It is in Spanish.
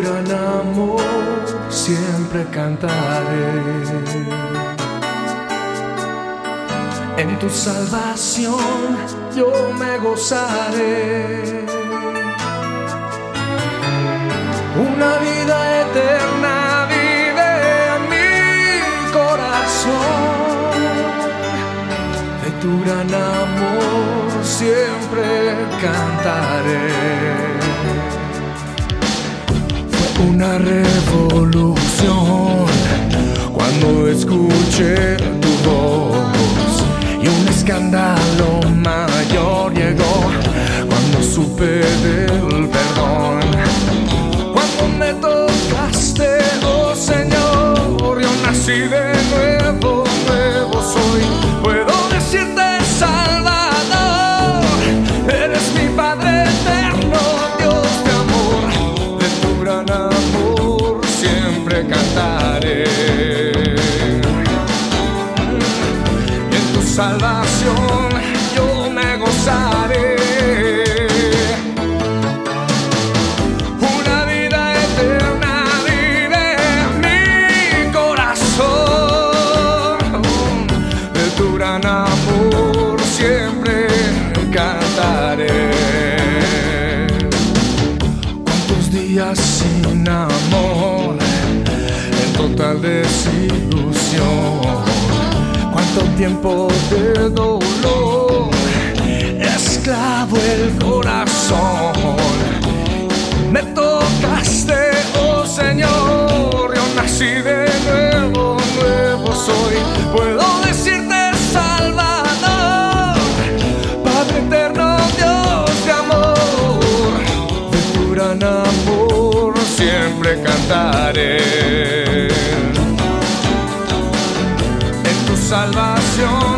gran amor siempre cantaré. En tu salvación yo me gozaré. Una vida eterna vive en mi corazón. De tu gran amor siempre cantaré. Una revolución cuando escuché tu voz y un escándalo mayor llegó cuando supe del perdón. Cuando me tocaste, oh Señor, yo nací de cantaré. En tu salvación yo me gozaré. Una vida eterna vive en mi corazón. De tu gran amor siempre cantaré. Cuántos días sin amor, total desilusión. Cuánto tiempo de dolor, esclavo el corazón. Me tocaste, oh Señor, yo nací de nuevo, nuevo soy. Puedo decirte, Salvador, Padre eterno, Dios de amor, de tu gran amor siempre cantaré. Salvación